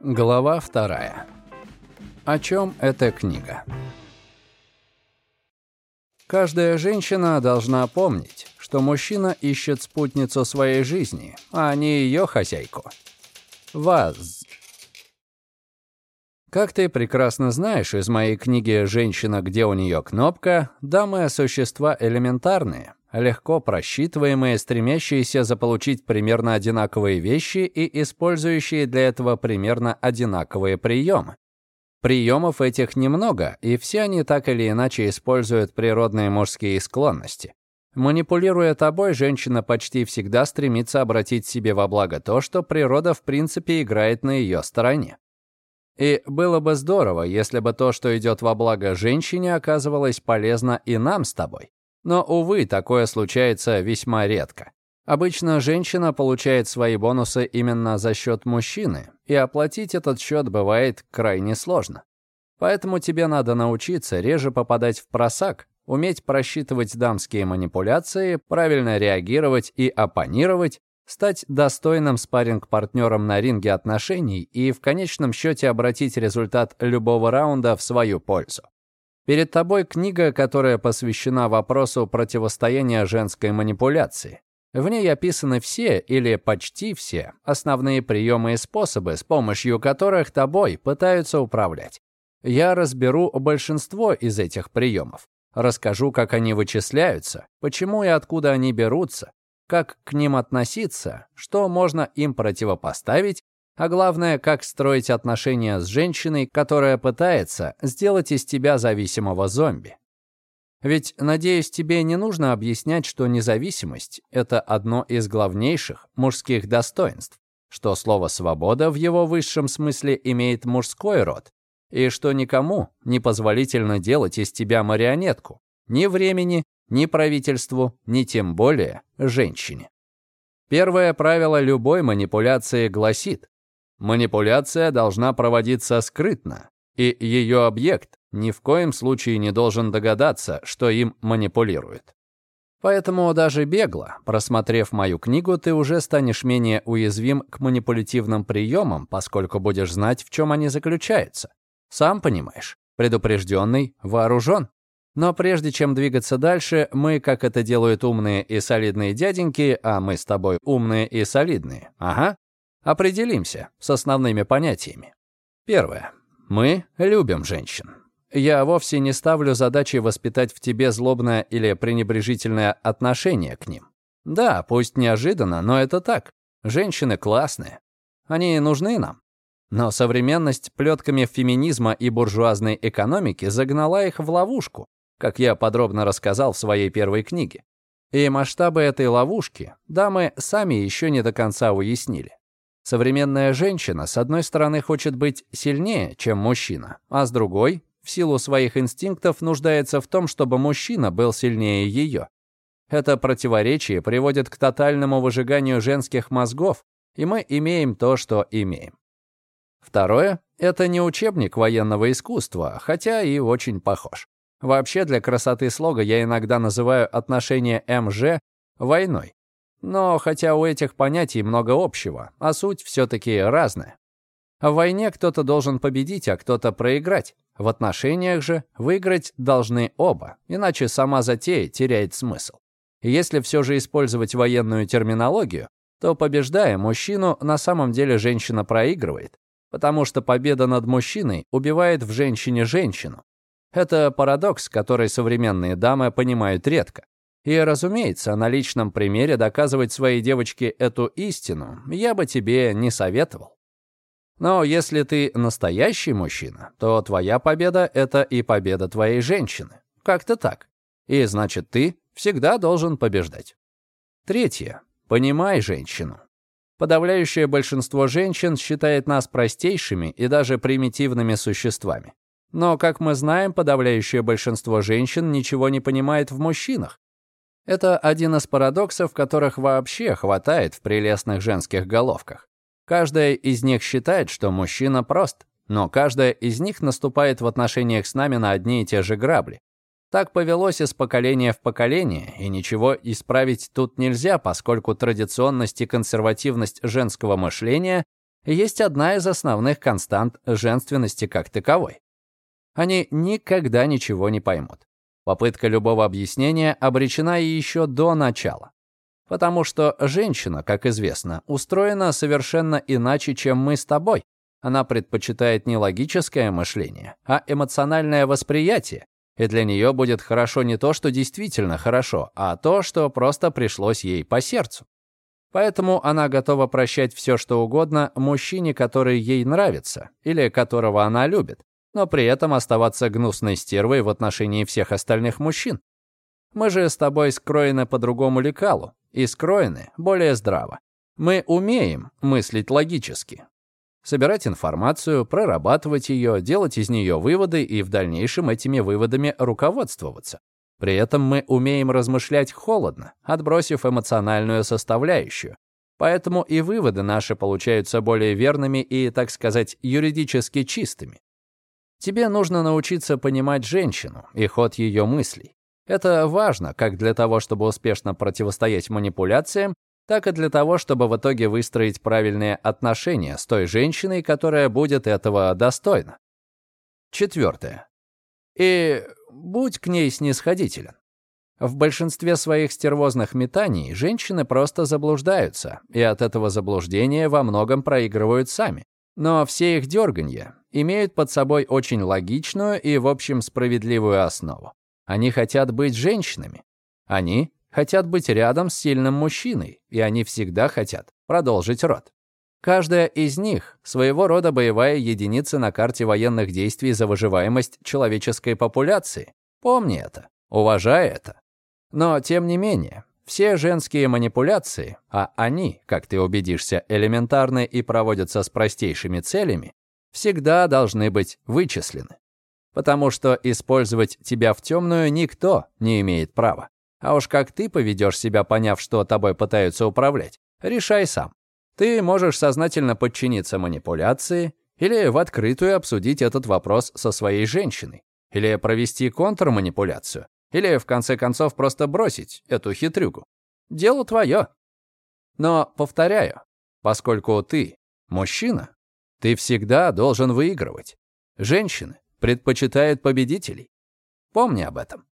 Глава вторая. О чем эта книга? Каждая женщина должна помнить, что мужчина ищет спутницу своей жизни, а не ее хозяйку. Ваз. Как ты прекрасно знаешь из моей книги «Женщина, где у нее кнопка», дамы – существа элементарные, легко просчитываемые, стремящиеся заполучить примерно одинаковые вещи и использующие для этого примерно одинаковые приемы. Приемов этих немного, и все они так или иначе используют природные мужские склонности. Манипулируя тобой, женщина почти всегда стремится обратить себе во благо то, что природа в принципе играет на ее стороне. И было бы здорово, если бы то, что идет во благо женщине, оказывалось полезно и нам с тобой. Но, увы, такое случается весьма редко. Обычно женщина получает свои бонусы именно за счет мужчины, и оплатить этот счет бывает крайне сложно. Поэтому тебе надо научиться реже попадать в просак, уметь просчитывать дамские манипуляции, правильно реагировать и оппонировать, стать достойным спарринг-партнером на ринге отношений и в конечном счете обратить результат любого раунда в свою пользу. Перед тобой книга, которая посвящена вопросу противостояния женской манипуляции. В ней описаны все или почти все основные приемы и способы, с помощью которых тобой пытаются управлять. Я разберу большинство из этих приемов. Расскажу, как они вычисляются, почему и откуда они берутся, как к ним относиться, что можно им противопоставить а главное, как строить отношения с женщиной, которая пытается сделать из тебя зависимого зомби. Ведь, надеюсь, тебе не нужно объяснять, что независимость — это одно из главнейших мужских достоинств, что слово «свобода» в его высшем смысле имеет мужской род, и что никому не позволительно делать из тебя марионетку, ни времени, ни правительству, ни тем более женщине. Первое правило любой манипуляции гласит, Манипуляция должна проводиться скрытно, и ее объект ни в коем случае не должен догадаться, что им манипулирует. Поэтому даже бегло, просмотрев мою книгу, ты уже станешь менее уязвим к манипулятивным приемам, поскольку будешь знать, в чем они заключаются. Сам понимаешь, предупрежденный вооружен. Но прежде чем двигаться дальше, мы, как это делают умные и солидные дяденьки, а мы с тобой умные и солидные, ага, Определимся с основными понятиями. Первое. Мы любим женщин. Я вовсе не ставлю задачей воспитать в тебе злобное или пренебрежительное отношение к ним. Да, пусть неожиданно, но это так. Женщины классные. Они нужны нам. Но современность плетками феминизма и буржуазной экономики загнала их в ловушку, как я подробно рассказал в своей первой книге. И масштабы этой ловушки дамы сами еще не до конца уяснили. Современная женщина, с одной стороны, хочет быть сильнее, чем мужчина, а с другой, в силу своих инстинктов, нуждается в том, чтобы мужчина был сильнее ее. Это противоречие приводит к тотальному выжиганию женских мозгов, и мы имеем то, что имеем. Второе — это не учебник военного искусства, хотя и очень похож. Вообще, для красоты слога я иногда называю отношение МЖ войной. Но хотя у этих понятий много общего, а суть все-таки разная. В войне кто-то должен победить, а кто-то проиграть. В отношениях же выиграть должны оба, иначе сама затея теряет смысл. Если все же использовать военную терминологию, то, побеждая мужчину, на самом деле женщина проигрывает, потому что победа над мужчиной убивает в женщине женщину. Это парадокс, который современные дамы понимают редко. И, разумеется, на личном примере доказывать своей девочке эту истину я бы тебе не советовал. Но если ты настоящий мужчина, то твоя победа — это и победа твоей женщины. Как-то так. И значит, ты всегда должен побеждать. Третье. Понимай женщину. Подавляющее большинство женщин считает нас простейшими и даже примитивными существами. Но, как мы знаем, подавляющее большинство женщин ничего не понимает в мужчинах, это один из парадоксов, которых вообще хватает в прелестных женских головках. Каждая из них считает, что мужчина прост, но каждая из них наступает в отношениях с нами на одни и те же грабли. Так повелось из поколения в поколение, и ничего исправить тут нельзя, поскольку традиционность и консервативность женского мышления есть одна из основных констант женственности как таковой. Они никогда ничего не поймут. Попытка любого объяснения обречена еще до начала. Потому что женщина, как известно, устроена совершенно иначе, чем мы с тобой. Она предпочитает не логическое мышление, а эмоциональное восприятие. И для нее будет хорошо не то, что действительно хорошо, а то, что просто пришлось ей по сердцу. Поэтому она готова прощать все, что угодно мужчине, который ей нравится или которого она любит, но при этом оставаться гнусной стервой в отношении всех остальных мужчин. Мы же с тобой скроены по другому лекалу, и скроены более здраво. Мы умеем мыслить логически. Собирать информацию, прорабатывать ее, делать из нее выводы и в дальнейшем этими выводами руководствоваться. При этом мы умеем размышлять холодно, отбросив эмоциональную составляющую. Поэтому и выводы наши получаются более верными и, так сказать, юридически чистыми. Тебе нужно научиться понимать женщину и ход ее мыслей. Это важно как для того, чтобы успешно противостоять манипуляциям, так и для того, чтобы в итоге выстроить правильные отношения с той женщиной, которая будет этого достойна. Четвертое. И будь к ней снисходителен. В большинстве своих стервозных метаний женщины просто заблуждаются, и от этого заблуждения во многом проигрывают сами. Но все их дерганья имеют под собой очень логичную и, в общем, справедливую основу. Они хотят быть женщинами. Они хотят быть рядом с сильным мужчиной, и они всегда хотят продолжить род. Каждая из них — своего рода боевая единица на карте военных действий за выживаемость человеческой популяции. Помни это, уважай это. Но, тем не менее, все женские манипуляции, а они, как ты убедишься, элементарны и проводятся с простейшими целями, всегда должны быть вычислены потому что использовать тебя в темную никто не имеет права. А уж как ты поведешь себя, поняв, что тобой пытаются управлять, решай сам. Ты можешь сознательно подчиниться манипуляции или в открытую обсудить этот вопрос со своей женщиной, или провести контрманипуляцию, или, в конце концов, просто бросить эту хитрюгу. Дело твое. Но, повторяю, поскольку ты мужчина, ты всегда должен выигрывать. Женщины предпочитает победителей. Помни об этом.